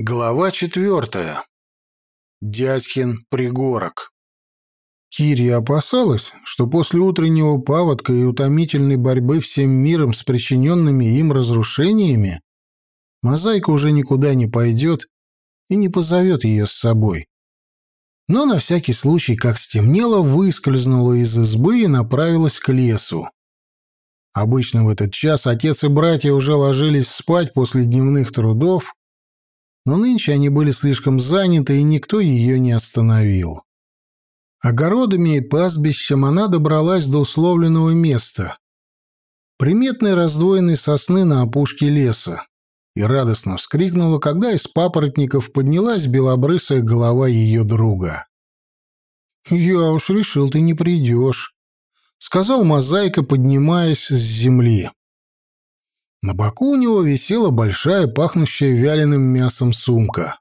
Глава четвертая. Дядькин пригорок. Кирия опасалась, что после утреннего паводка и утомительной борьбы всем миром с причиненными им разрушениями мозаика уже никуда не пойдет и не позовет ее с собой. Но на всякий случай, как стемнело, выскользнула из избы и направилась к лесу. Обычно в этот час отец и братья уже ложились спать после дневных трудов, но нынче они были слишком заняты, и никто ее не остановил. Огородами и пастбищем она добралась до условленного места, приметной раздвоенной сосны на опушке леса, и радостно вскрикнула, когда из папоротников поднялась белобрысая голова ее друга. «Я уж решил, ты не придешь», — сказал Мозаика, поднимаясь с земли. На боку у него висела большая, пахнущая вяленым мясом сумка.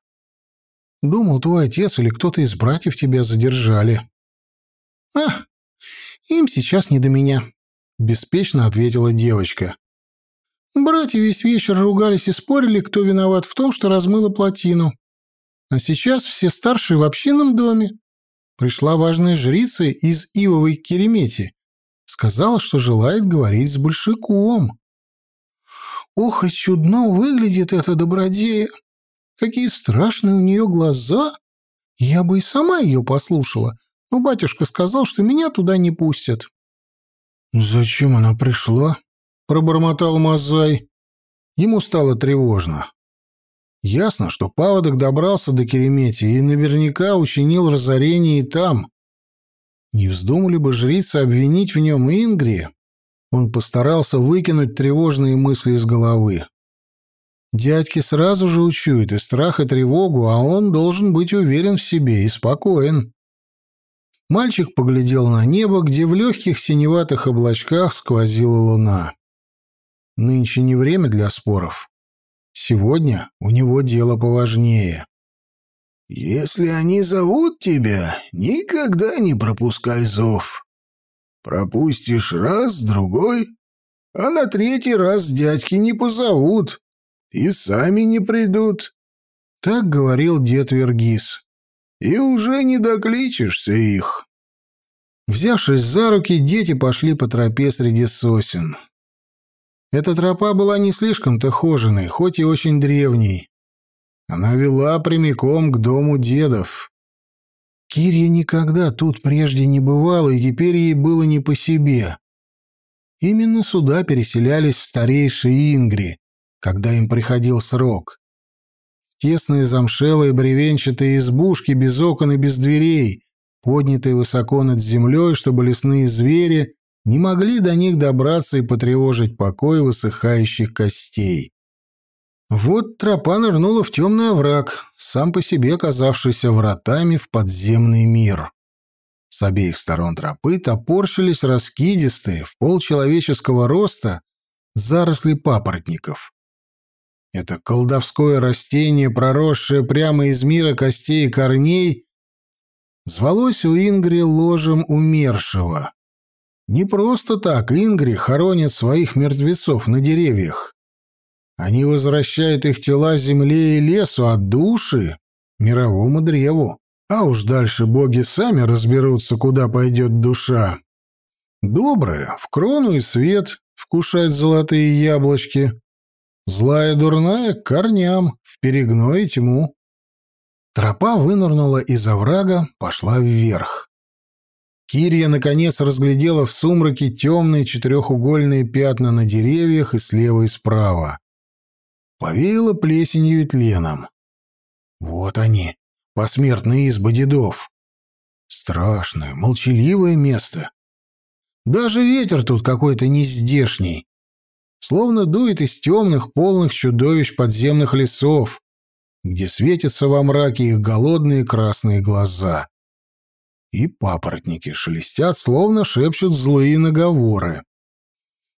«Думал, твой отец или кто-то из братьев тебя задержали». «А, им сейчас не до меня», — беспечно ответила девочка. «Братья весь вечер ругались и спорили, кто виноват в том, что размыло плотину. А сейчас все старшие в общинном доме. Пришла важная жрица из Ивовой Керемети. Сказала, что желает говорить с большаком. Ох, и чудно выглядит эта добродея! Какие страшные у нее глаза! Я бы и сама ее послушала, но батюшка сказал, что меня туда не пустят. «Зачем она пришла?» — пробормотал Мазай. Ему стало тревожно. Ясно, что паводок добрался до Керемети и наверняка учинил разорение и там. Не вздумали бы жрицы обвинить в нем Ингри? Он постарался выкинуть тревожные мысли из головы. Дядьки сразу же учуют и страх, и тревогу, а он должен быть уверен в себе и спокоен. Мальчик поглядел на небо, где в легких синеватых облачках сквозила луна. Нынче не время для споров. Сегодня у него дело поважнее. «Если они зовут тебя, никогда не пропускай зов», Пропустишь раз, другой, а на третий раз дядьки не позовут и сами не придут. Так говорил дед Вергис. И уже не докличешься их. Взявшись за руки, дети пошли по тропе среди сосен. Эта тропа была не слишком-то хоженой, хоть и очень древней. Она вела прямиком к дому дедов. Кирия никогда тут прежде не бывала, и теперь ей было не по себе. Именно сюда переселялись старейшие Ингри, когда им приходил срок. В тесные замшелые бревенчатые избушки без окон и без дверей, поднятые высоко над землей, чтобы лесные звери не могли до них добраться и потревожить покой высыхающих костей. Вот тропа нырнула в темный овраг, сам по себе оказавшийся вратами в подземный мир. С обеих сторон тропы топорщились раскидистые, в полчеловеческого роста, заросли папоротников. Это колдовское растение, проросшее прямо из мира костей и корней, звалось у Ингри ложем умершего. Не просто так Ингри хоронят своих мертвецов на деревьях. Они возвращают их тела земле и лесу, а души — мировому древу. А уж дальше боги сами разберутся, куда пойдет душа. Добрая — в крону и свет, вкушать золотые яблочки. Злая дурная — к корням, в перегной и тьму. Тропа вынырнула из оврага, пошла вверх. Кирия, наконец, разглядела в сумраке темные четырехугольные пятна на деревьях и слева и справа. Повеяло плесенью и тленом. Вот они, посмертные избы дедов. Страшное, молчаливое место. Даже ветер тут какой-то нездешний. Словно дует из темных, полных чудовищ подземных лесов, где светятся во мраке их голодные красные глаза. И папоротники шелестят, словно шепчут злые наговоры.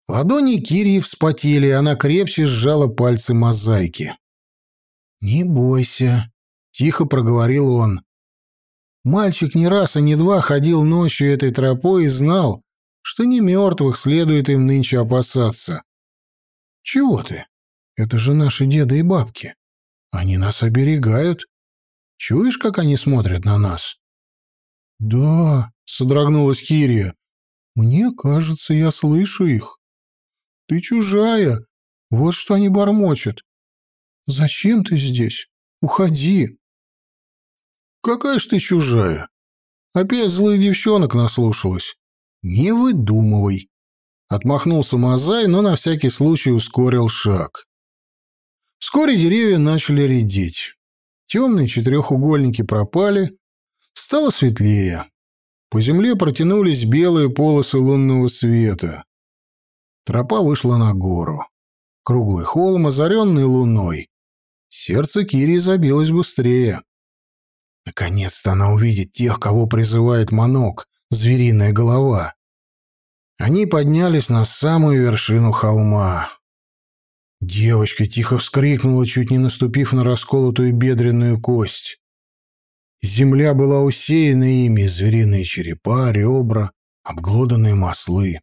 Ладони Кирии вспотели, и она крепче сжала пальцы мозаики. «Не бойся», — тихо проговорил он. Мальчик не раз, а не два ходил ночью этой тропой и знал, что не мертвых следует им нынче опасаться. «Чего ты? Это же наши деды и бабки. Они нас оберегают. Чуешь, как они смотрят на нас?» «Да», — содрогнулась Кирия. «Мне кажется, я слышу их. Ты чужая. Вот что они бормочут. Зачем ты здесь? Уходи». «Какая ж ты чужая? Опять злых девчонок наслушалась. Не выдумывай». Отмахнулся Мазай, но на всякий случай ускорил шаг. Вскоре деревья начали редеть. Темные четырехугольники пропали, стало светлее. По земле протянулись белые полосы лунного света. Тропа вышла на гору. Круглый холм, озаренный луной. Сердце Кири забилось быстрее. Наконец-то она увидит тех, кого призывает Манок, звериная голова. Они поднялись на самую вершину холма. Девочка тихо вскрикнула, чуть не наступив на расколотую бедренную кость. Земля была усеяна ими, звериные черепа, ребра, обглоданные маслы.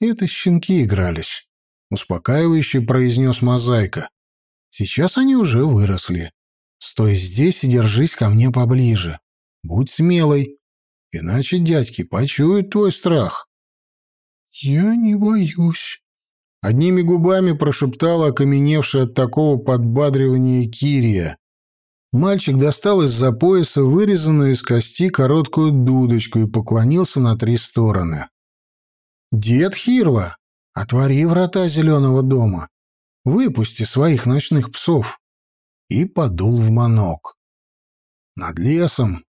Это щенки игрались, успокаивающе произнес Мозаика. Сейчас они уже выросли. Стой здесь и держись ко мне поближе. Будь смелой, иначе дядьки почуют твой страх. Я не боюсь, Одними губами прошептала окаменевшая от такого подбадривания Кирия. Мальчик достал из-за пояса вырезанную из кости короткую дудочку и поклонился на три стороны. «Дед Хирва, отвори врата зеленого дома, выпусти своих ночных псов!» И подул в манок. Над лесом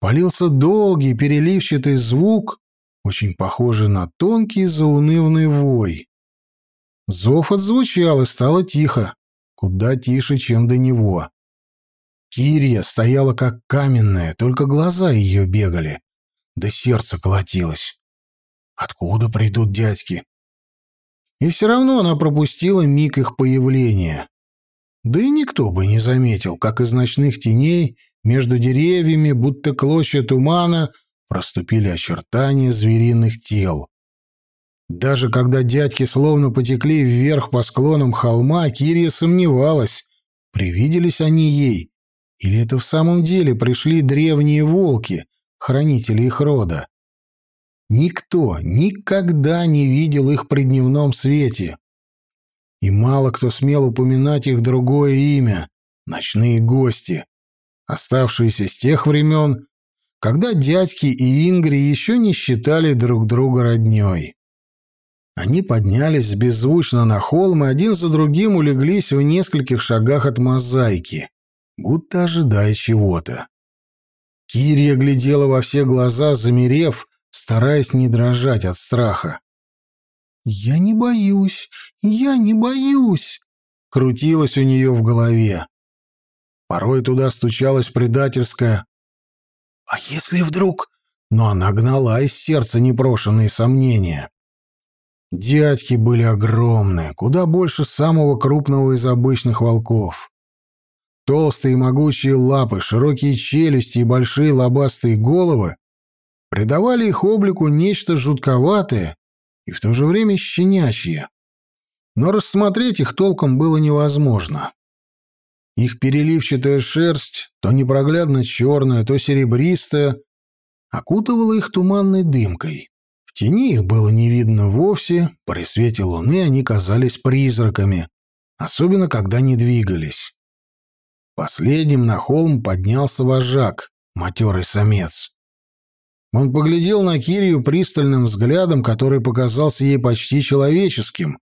полился долгий переливчатый звук, очень похожий на тонкий заунывный вой. Зов отзвучал, и стало тихо. Куда тише, чем до него. Кирия стояла как каменная, только глаза ее бегали. Да сердце колотилось. Откуда придут дядьки? И все равно она пропустила миг их появления. Да и никто бы не заметил, как из ночных теней между деревьями, будто клочья тумана, проступили очертания звериных тел. Даже когда дядьки словно потекли вверх по склонам холма, Кирия сомневалась, привиделись они ей, или это в самом деле пришли древние волки, хранители их рода. Никто никогда не видел их при дневном свете. И мало кто смел упоминать их другое имя — ночные гости, оставшиеся с тех времен, когда дядьки и Ингри еще не считали друг друга роднёй. Они поднялись беззвучно на холм и один за другим улеглись в нескольких шагах от мозаики, будто ожидая чего-то. Кирия глядела во все глаза, замерев, стараясь не дрожать от страха. «Я не боюсь, я не боюсь!» — крутилось у нее в голове. Порой туда стучалась предательская «А если вдруг...» Но она гнала из сердца непрошенные сомнения. Дядьки были огромные, куда больше самого крупного из обычных волков. Толстые могучие лапы, широкие челюсти и большие лобастые головы придавали их облику нечто жутковатое и в то же время щенячье. Но рассмотреть их толком было невозможно. Их переливчатая шерсть, то непроглядно черная, то серебристая, окутывала их туманной дымкой. В тени их было не видно вовсе, при свете луны они казались призраками, особенно когда не двигались. Последним на холм поднялся вожак, матерый самец. Он поглядел на Кирию пристальным взглядом, который показался ей почти человеческим,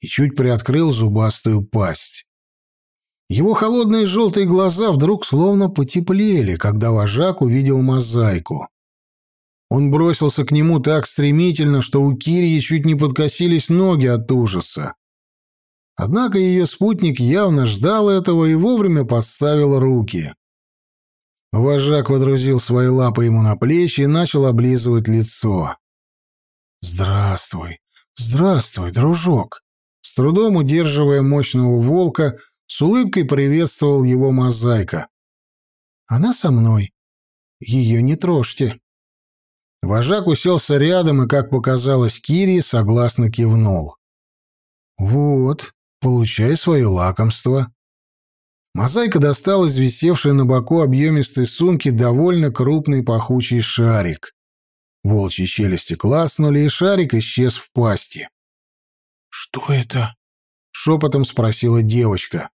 и чуть приоткрыл зубастую пасть. Его холодные желтые глаза вдруг словно потеплели, когда вожак увидел мозаику. Он бросился к нему так стремительно, что у Кирии чуть не подкосились ноги от ужаса. Однако ее спутник явно ждал этого и вовремя подставил руки. Вожак водрузил свои лапы ему на плечи и начал облизывать лицо. «Здравствуй, здравствуй, дружок!» С трудом удерживая мощного волка, с улыбкой приветствовал его мозаика. «Она со мной. Ее не трожьте». Вожак уселся рядом и, как показалось Кири, согласно кивнул. «Вот, получай свое лакомство». Мозаика достала из висевшей на боку объемистой сумки довольно крупный пахучий шарик. Волчьи челюсти класнули, и шарик исчез в пасти. «Что это?» — шепотом спросила девочка.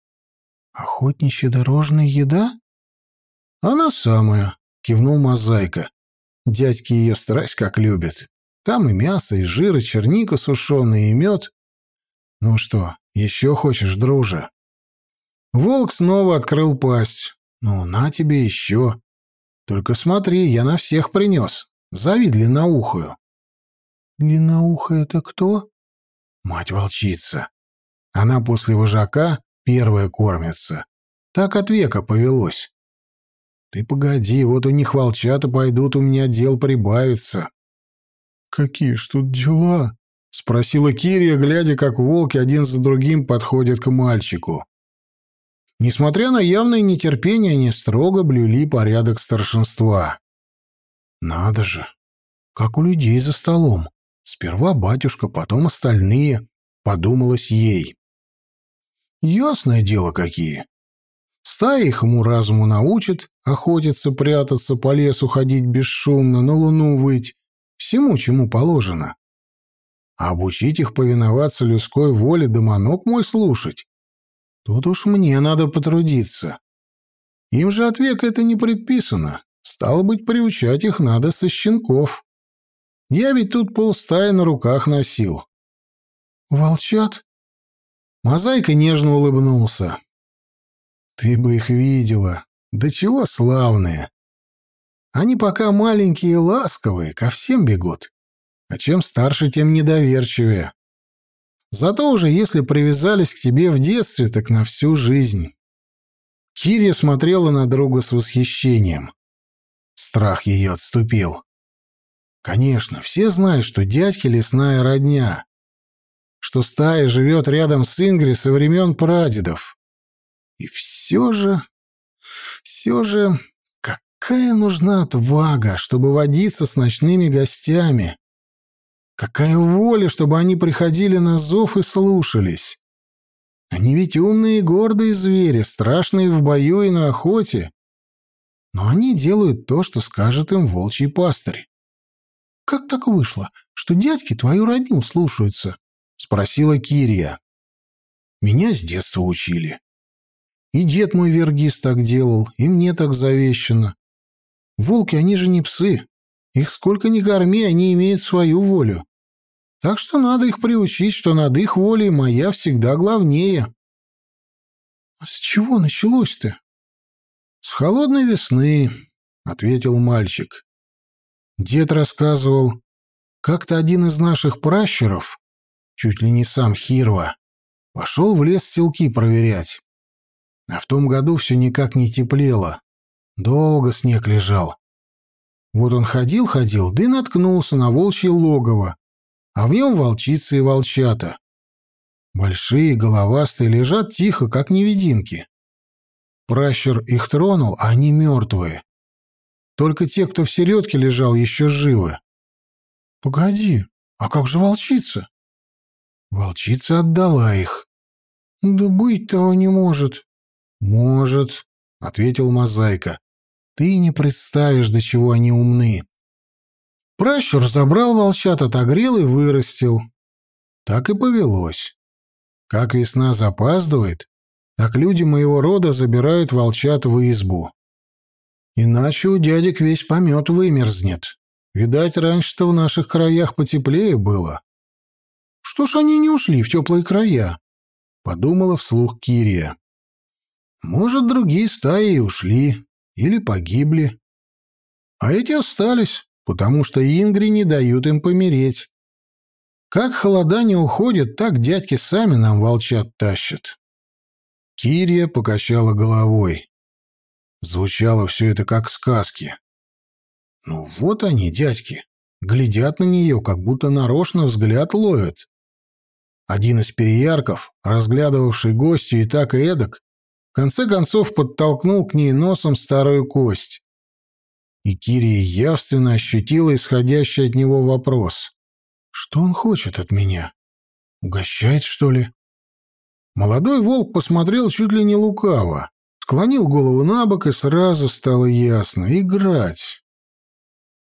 «Охотничья дорожная еда?» «Она самая», — кивнул Мозаика. «Дядьки ее страсть как любят. Там и мясо, и жир, и черника сушеная, и мед. Ну что, еще хочешь, друже?» Волк снова открыл пасть. «Ну, на тебе еще. Только смотри, я на всех принес. Зови длинноухую». «Длинноухая это кто?» «Мать-волчица. Она после вожака первая кормится. Так от века повелось. Ты погоди, вот у них волчата пойдут, у меня дел прибавится». «Какие ж тут дела?» — спросила Кирия, глядя, как волки один за другим подходят к мальчику. Несмотря на явное нетерпение, они строго блюли порядок старшинства. Надо же, как у людей за столом. Сперва батюшка, потом остальные, подумалось ей. Ясное дело, какие. Стая их ему разуму научит, охотиться, прятаться, по лесу ходить бесшумно, на луну выть, всему, чему положено. А обучить их повиноваться людской воле да манок мой слушать, Тут уж мне надо потрудиться. Им же от века это не предписано. Стало быть, приучать их надо со щенков. Я ведь тут полстаи на руках носил. Волчат? Мозаика нежно улыбнулся. Ты бы их видела. Да чего славные. Они пока маленькие и ласковые, ко всем бегут. А чем старше, тем недоверчивее. Зато уже если привязались к тебе в детстве, так на всю жизнь. Кирия смотрела на друга с восхищением. Страх ее отступил. Конечно, все знают, что дядьки лесная родня, что стая живет рядом с Ингри со времен прадедов. И все же, все же, какая нужна отвага, чтобы водиться с ночными гостями, Какая воля, чтобы они приходили на зов и слушались. Они ведь умные и гордые звери, страшные в бою и на охоте. Но они делают то, что скажет им волчий пастырь. «Как так вышло, что дядьки твою родню слушаются?» — спросила Кирия. «Меня с детства учили. И дед мой Вергис так делал, и мне так завещано. Волки, они же не псы. Их сколько ни корми, они имеют свою волю. Так что надо их приучить, что над их волей моя всегда главнее. — А с чего началось-то? — С холодной весны, — ответил мальчик. Дед рассказывал, как-то один из наших пращуров, чуть ли не сам Хирва, пошел в лес селки проверять. А в том году все никак не теплело. Долго снег лежал. Вот он ходил-ходил, да и наткнулся на волчье логово, а в нем волчицы и волчата. Большие, головастые, лежат тихо, как невидимки. Пращур их тронул, а они мертвые. Только те, кто в середке лежал, еще живы. — Погоди, а как же волчица? Волчица отдала их. — Да быть того не может. — Может, — ответил Мозаика. Ты не представишь, до чего они умны. Пращур забрал волчат, отогрел и вырастил. Так и повелось. Как весна запаздывает, так люди моего рода забирают волчат в избу. Иначе у дядек весь помет вымерзнет. Видать, раньше-то в наших краях потеплее было. Что ж они не ушли в теплые края? Подумала вслух Кирия. Может, другие стаи и ушли, или погибли. А эти остались, потому что ингри не дают им помереть. Как холода не уходят, так дядьки сами нам волчат тащат. Кирия покачала головой. Звучало все это как сказки. Ну вот они, дядьки, глядят на нее, как будто нарочно взгляд ловят. Один из переярков, разглядывавший гостью и так и эдак, в конце концов подтолкнул к ней носом старую кость. И Кирия явственно ощутила исходящий от него вопрос. «Что он хочет от меня? Угощает, что ли?» Молодой волк посмотрел чуть ли не лукаво. Склонил голову на бок, и сразу стало ясно — играть.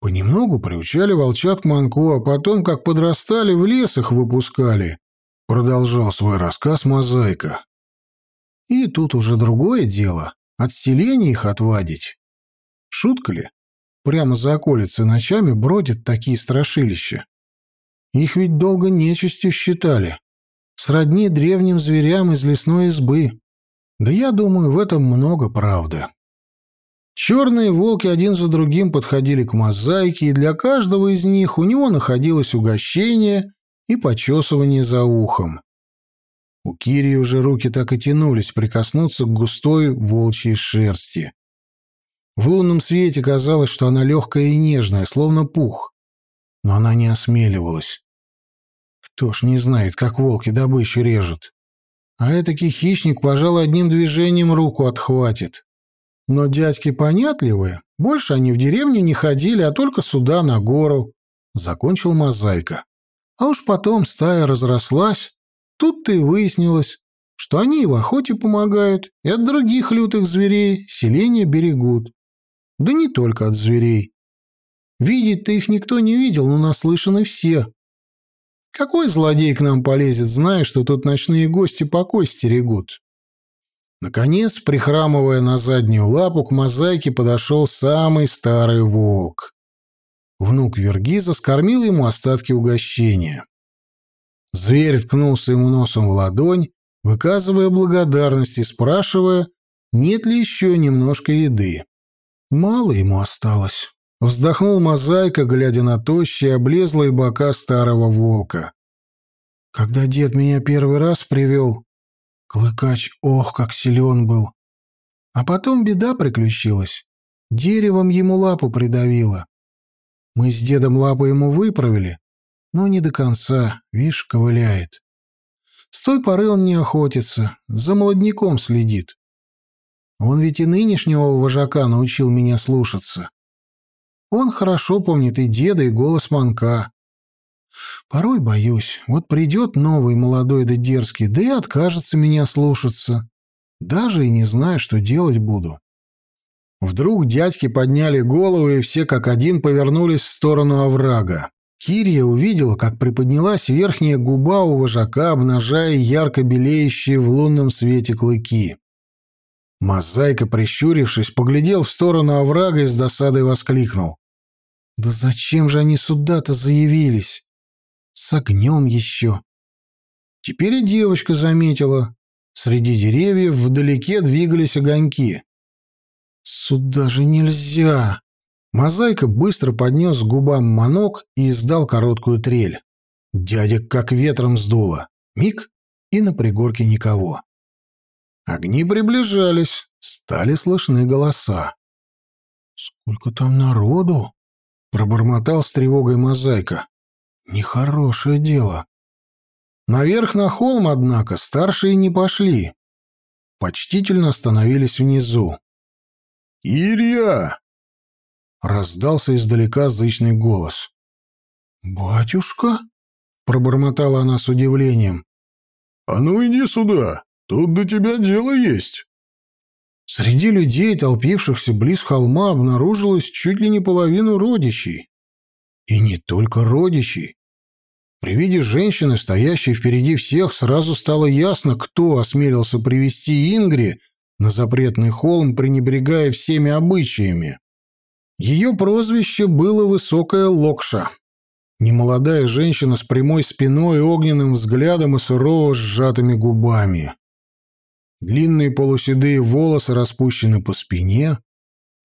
Понемногу приучали волчат к манку, а потом, как подрастали, в лес их выпускали. Продолжал свой рассказ Мозаика. И тут уже другое дело — от их отвадить. Шутка ли? Прямо за околицей ночами бродят такие страшилища. Их ведь долго нечистью считали. Сродни древним зверям из лесной избы. Да я думаю, в этом много правды. Черные волки один за другим подходили к мозаике, и для каждого из них у него находилось угощение и почесывание за ухом. У Кири уже руки так и тянулись прикоснуться к густой волчьей шерсти. В лунном свете казалось, что она легкая и нежная, словно пух. Но она не осмеливалась. Кто ж не знает, как волки добычу режут. А этакий хищник, пожалуй, одним движением руку отхватит. Но дядьки понятливые, больше они в деревню не ходили, а только сюда, на гору. Закончил мозаика. А уж потом стая разрослась, тут-то и выяснилось, что они и в охоте помогают, и от других лютых зверей селения берегут. Да не только от зверей. Видеть-то их никто не видел, но наслышаны все. Какой злодей к нам полезет, зная, что тут ночные гости покой стерегут? Наконец, прихрамывая на заднюю лапу, к мозаике подошел самый старый волк. Внук Вергиза скормил ему остатки угощения. Зверь ткнулся ему носом в ладонь, выказывая благодарность и спрашивая, нет ли еще немножко еды. Мало ему осталось. Вздохнул мозаика, глядя на тощие, облезлые бока старого волка. Когда дед меня первый раз привел, Клыкач, ох, как силен был. А потом беда приключилась. Деревом ему лапу придавило. Мы с дедом лапу ему выправили, но не до конца, видишь, ковыляет. С той поры он не охотится, за молодняком следит. Он ведь и нынешнего вожака научил меня слушаться. Он хорошо помнит и деда, и голос манка. Порой боюсь, вот придет новый молодой да дерзкий, да и откажется меня слушаться. Даже и не знаю, что делать буду. Вдруг дядьки подняли головы, и все как один повернулись в сторону оврага. Кирия увидела, как приподнялась верхняя губа у вожака, обнажая ярко белеющие в лунном свете клыки. Мозаика, прищурившись, поглядел в сторону оврага и с досадой воскликнул. «Да зачем же они сюда-то заявились? С огнем еще!» Теперь и девочка заметила. Среди деревьев вдалеке двигались огоньки. «Сюда же нельзя!» Мозаика быстро поднес к губам манок и издал короткую трель. Дядя как ветром сдуло. Миг, и на пригорке никого. Огни приближались, стали слышны голоса. «Сколько там народу?» — пробормотал с тревогой мозаика. «Нехорошее дело». Наверх на холм, однако, старшие не пошли. Почтительно остановились внизу. «Ирия!» — раздался издалека зычный голос. «Батюшка?» — пробормотала она с удивлением. «А ну иди сюда!» Тут до тебя дело есть. Среди людей, толпившихся близ холма, обнаружилось чуть ли не половину родичей. И не только родичей. При виде женщины, стоящей впереди всех, сразу стало ясно, кто осмелился привести Ингри на запретный холм, пренебрегая всеми обычаями. Ее прозвище было «Высокая Локша». Немолодая женщина с прямой спиной, огненным взглядом и сурово сжатыми губами. Длинные полуседые волосы распущены по спине,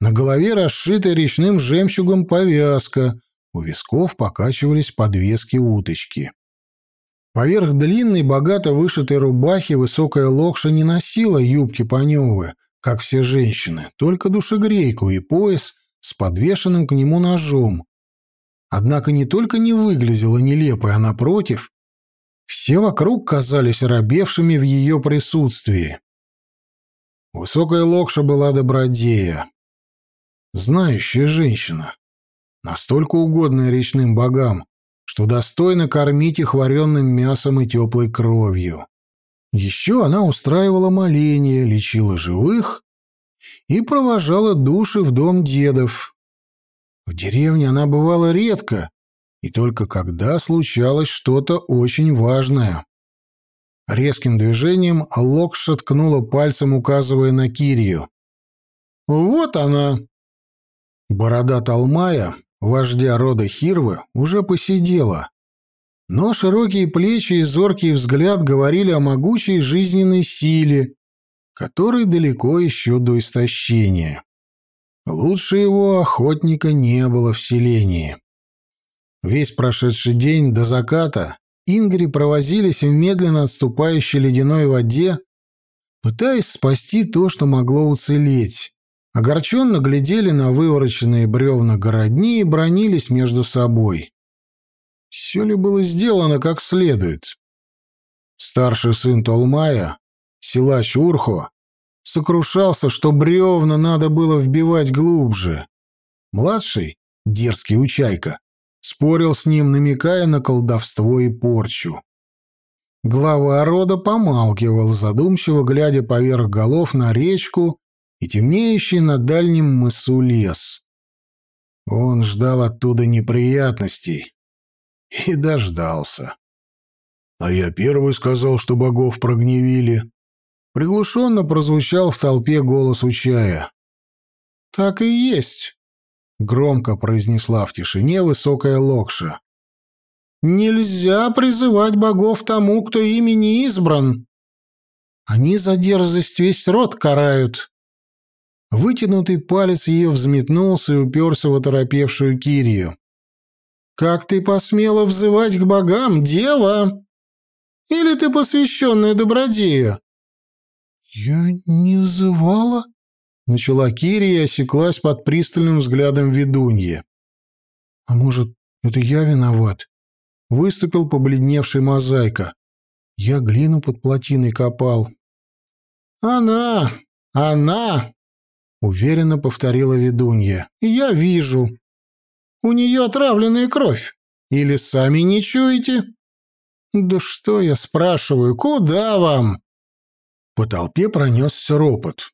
на голове расшита речным жемчугом повязка, у висков покачивались подвески уточки. Поверх длинной, богато вышитой рубахи высокая локша не носила юбки паневы, как все женщины, только душегрейку и пояс с подвешенным к нему ножом. Однако не только не выглядела нелепой, а напротив, все вокруг казались робевшими в ее присутствии. Высокая локша была добродея. Знающая женщина. Настолько угодная речным богам, что достойно кормить их вареным мясом и теплой кровью. Еще она устраивала моления, лечила живых и провожала души в дом дедов. В деревне она бывала редко, и только когда случалось что-то очень важное. Резким движением Локша ткнула пальцем, указывая на Кирию. «Вот она!» Борода Талмая, вождя рода Хирвы, уже посидела, но широкие плечи и зоркий взгляд говорили о могучей жизненной силе, которой далеко еще до истощения. Лучше его охотника не было в селении. Весь прошедший день до заката Ингри провозились в медленно отступающей ледяной воде, пытаясь спасти то, что могло уцелеть. Огорченно глядели на вывороченные бревна городни и бронились между собой. Все ли было сделано как следует? Старший сын Толмая, силач Урхо, сокрушался, что бревна надо было вбивать глубже. Младший, дерзкий учайка, спорил с ним, намекая на колдовство и порчу. Глава рода помалкивал, задумчиво глядя поверх голов на речку и темнеющий на дальнем мысу лес. Он ждал оттуда неприятностей и дождался. «А я первый сказал, что богов прогневили», Приглушенно прозвучал в толпе голос Учая. «Так и есть», — громко произнесла в тишине высокая локша. «Нельзя призывать богов тому, кто ими не избран. Они за дерзость весь род карают». Вытянутый палец ее взметнулся и уперся в оторопевшую Кирию. «Как ты посмела взывать к богам, дева? Или ты посвященная добродею?» «Я не взывала?» — начала Кирия и осеклась под пристальным взглядом ведуньи. «А может, это я виноват?» — выступил побледневший мозаика. «Я глину под плотиной копал». «Она! Она!» — уверенно повторила ведунья. «Я вижу. У нее отравленная кровь. Или сами не чуете?» «Да что я спрашиваю, куда вам?» По толпе пронесся ропот.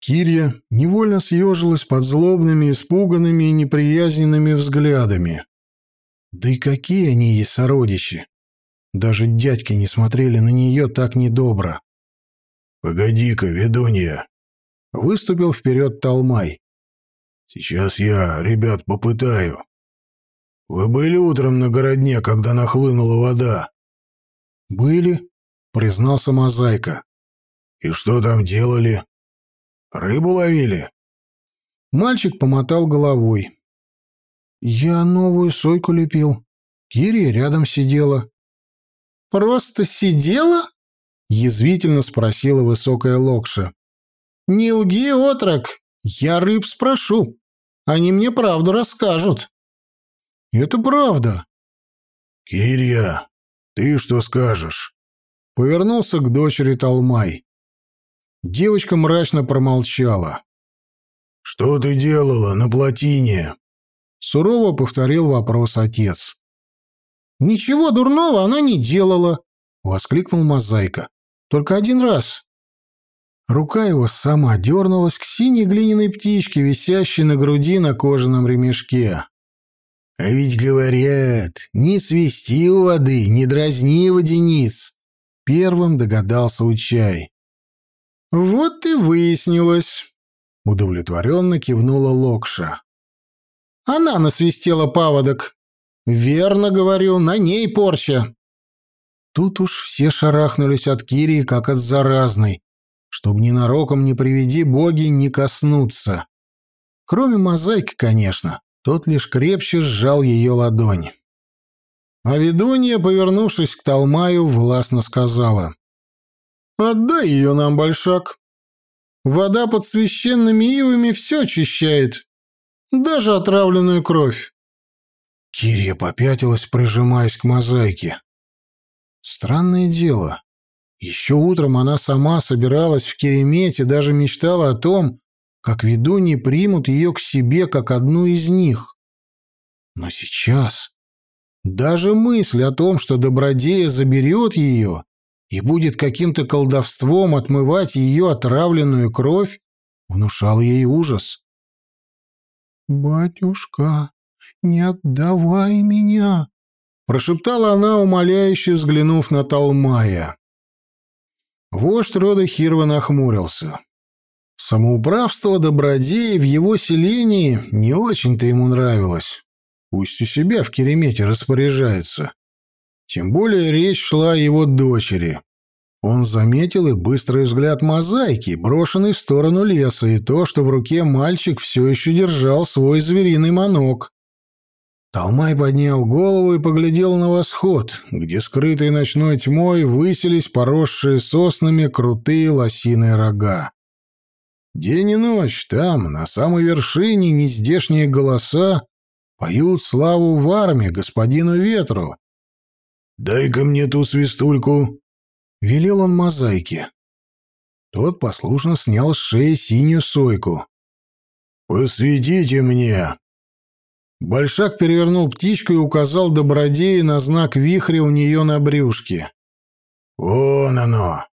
Кирия невольно съежилась под злобными, испуганными и неприязненными взглядами. Да и какие они ей сородичи! Даже дядьки не смотрели на нее так недобро. «Погоди-ка, ведунья!» Выступил вперед Талмай. «Сейчас я, ребят, попытаю. Вы были утром на городне, когда нахлынула вода?» «Были», — признался Мозаика. «И что там делали? Рыбу ловили?» Мальчик помотал головой. «Я новую сойку лепил. Кирия рядом сидела». «Просто сидела?» — язвительно спросила высокая локша. «Не лги, отрок, я рыб спрошу. Они мне правду расскажут». «Это правда». «Кирия, ты что скажешь?» Повернулся к дочери Талмай. Девочка мрачно промолчала. «Что ты делала на плотине?» Сурово повторил вопрос отец. «Ничего дурного она не делала», — воскликнул Мозаика. «Только один раз». Рука его сама дернулась к синей глиняной птичке, висящей на груди на кожаном ремешке. «А ведь говорят, не свисти у воды, не дразни водяниц», — первым догадался Учай. «Вот и выяснилось», — удовлетворенно кивнула Локша. «Она насвистела паводок. Верно говорю, на ней порча». Тут уж все шарахнулись от Кирии, как от заразной, чтобы ненароком не приведи боги не коснуться. Кроме мозаики, конечно, тот лишь крепче сжал ее ладонь. А ведунья, повернувшись к Талмаю, властно сказала. Отдай ее нам, большак. Вода под священными ивами все очищает, даже отравленную кровь. Кирия попятилась, прижимаясь к мозаике. Странное дело. Еще утром она сама собиралась в Керемете, даже мечтала о том, как ведуньи примут ее к себе, как одну из них. Но сейчас даже мысль о том, что Добродея заберет ее, и будет каким-то колдовством отмывать ее отравленную кровь, внушал ей ужас. «Батюшка, не отдавай меня!» — прошептала она, умоляюще взглянув на Талмая. Вождь рода Хирва нахмурился. Самоуправство добродея в его селении не очень-то ему нравилось. Пусть у себя в Керемете распоряжается. Тем более речь шла о его дочери. Он заметил и быстрый взгляд мозаики, брошенный в сторону леса, и то, что в руке мальчик все еще держал свой звериный манок. Талмай поднял голову и поглядел на восход, где скрытые ночной тьмой высились поросшие соснами крутые лосиные рога. День и ночь там, на самой вершине, нездешние голоса поют славу в армии господину Ветру. «Дай-ка мне ту свистульку», — велел он мозаике. Тот послушно снял с шеи синюю сойку. «Посветите мне!» Большак перевернул птичку и указал добродею на знак вихря у нее на брюшке. «Вон оно!»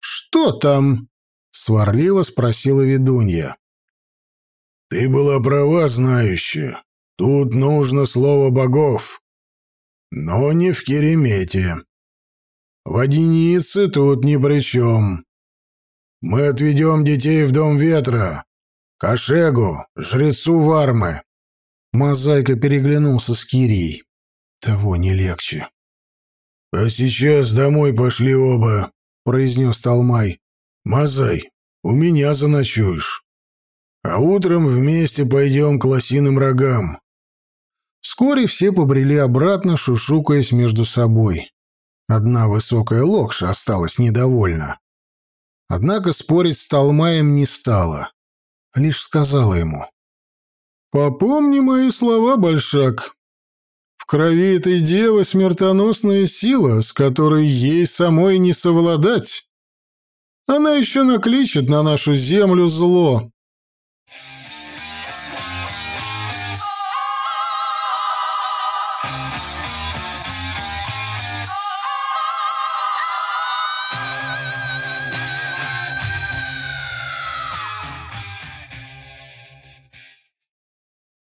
«Что там?» — сварливо спросила ведунья. «Ты была права, знающая. Тут нужно слово богов. Но не в Керемете. Водяницы тут ни при чем. Мы отведем детей в Дом Ветра, к Ашегу, жрецу Вармы». Мозаика переглянулся с Кирией. Того не легче. «А сейчас домой пошли оба», — произнес Талмай. «Мазай, у меня заночуешь. А утром вместе пойдем к лосиным рогам». Вскоре все побрели обратно, шушукаясь между собой. Одна высокая локша осталась недовольна. Однако спорить с Талмаем не стала. Лишь сказала ему. «Попомни мои слова, Большак. В крови этой девы смертоносная сила, с которой ей самой не совладать. Она еще накличет на нашу землю зло».